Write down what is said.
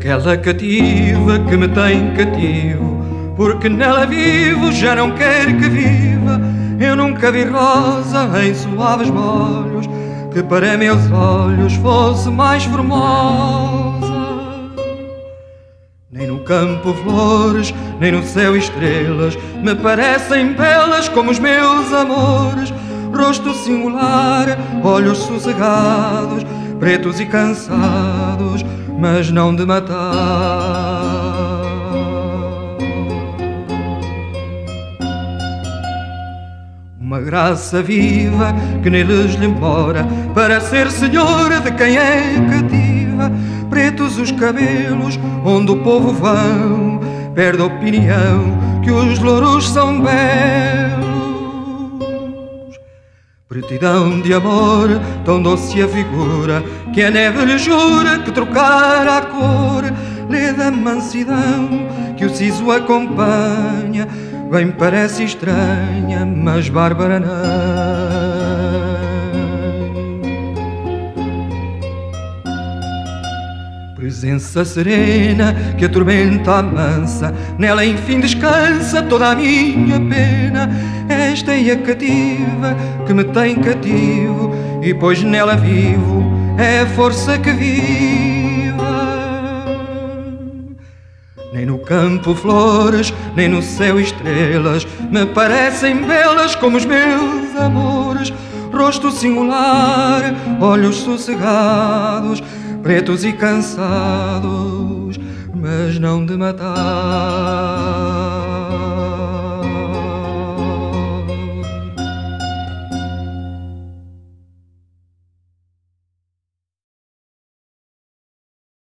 Aquela cativa que me tem cativo, porque nela vivo, já não quer que viva. Eu nunca vi rosa em suaves molhos, que para meus olhos fosse mais formosa. Nem no campo flores, nem no céu estrelas, me parecem belas como os meus amores. Rosto singular, olhos sossegados, pretos e cansados, mas não de matar. Uma graça viva que neles lhe embora, para ser senhora de quem é cativa. Pretos os cabelos, onde o povo vão, perde a opinião que os louros são belos. Pretidão de amor, tão doce a figura, que a neve lhe jura que trocar a cor, lê da mansidão que o siso acompanha, bem parece estranha, mas bárbara não. Presença serena que a tormenta amansa, nela enfim descansa toda a minha pena. Esta é a cativa que me tem cativo, e pois nela vivo, é a força que viva. Nem no campo flores, nem no céu estrelas, me parecem belas como os meus amores. Rosto singular, olhos sossegados pretos e cansados, mas não de matar.